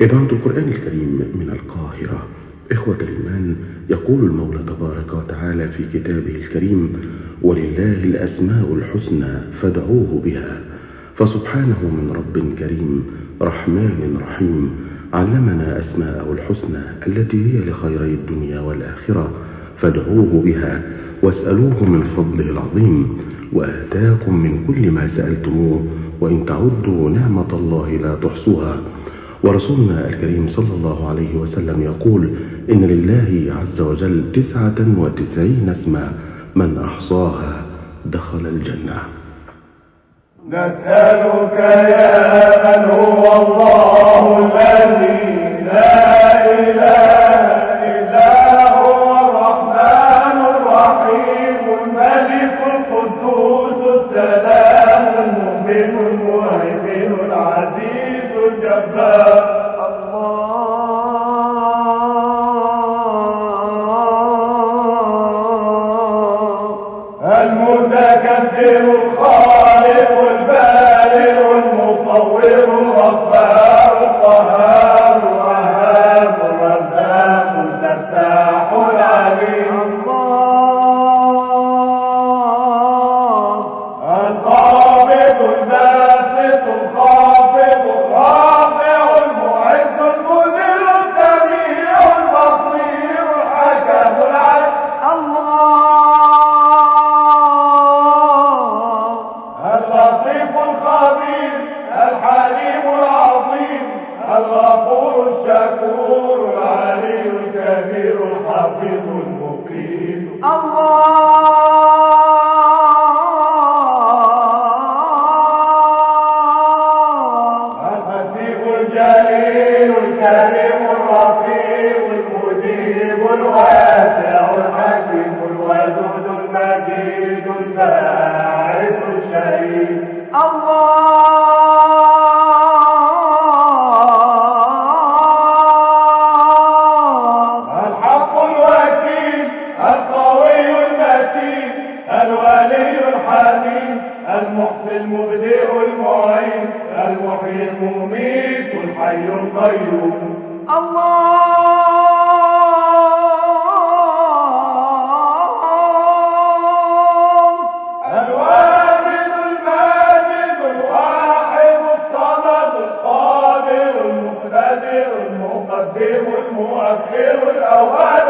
إذاعة القرآن الكريم من القاهرة. إخوة الإيمان يقول المولى تبارك وتعالى في كتابه الكريم ولله الأسماء الحسنى فادعوه بها. فسبحانه من رب كريم رحمن رحيم علمنا أسماءه الحسنى التي هي لخيري الدنيا والآخرة فادعوه بها واسألوه من فضله العظيم وآتاكم من كل ما سألتموه وإن تعدوا نعمة الله لا تحصوها. ورسولنا الكريم صلى الله عليه وسلم يقول إن لله عز وجل تسعة وتسعين اسما من أحصاها دخل الجنة. نسألك يا من هو الله الذي لا إله إلا هو الرحمن الرحيم الملك القدوس السلام المؤمن المهيمن العزيز الجبار. المتكبر الخالق البارئ المصور الغفار القهار. الغفور الشكور العلي الكبير الحفيظ المقيم الفتيح الجليل الكريم الرفيق المجيب الواسع الحكيم الودود المجيد الباعث الشهيد. الحق المحصي المبدئ المعين المحيي المميت الحي القيوم. الواجد الماجد الواحد الصمد القادر المقتدر المقدم المؤخر الأول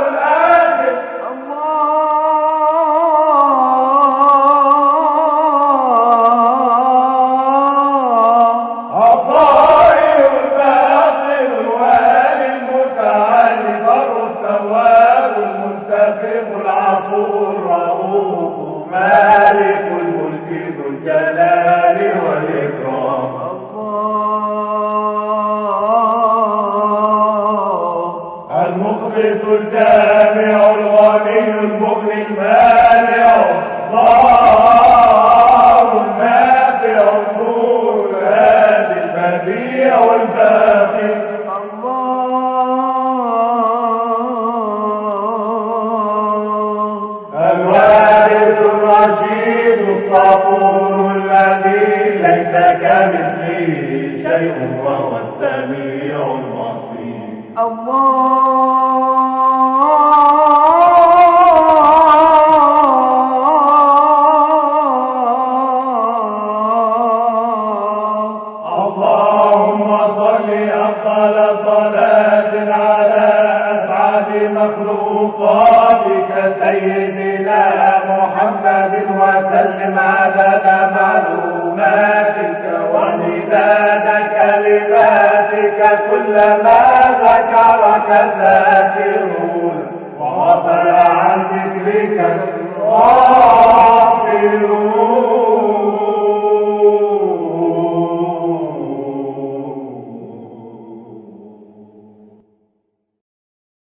مالك الملك ذو الجلال والإكرام. المخلص الجامع الغني المغني المانع كمثله شيء وهو السميع البصير اللهم صل أفضل صلاة على أسعد مخلوقاتك سيدنا محمد وسلم عدد كلما ذكرك الذاكرون وغفل عن ذكرك الغافلون.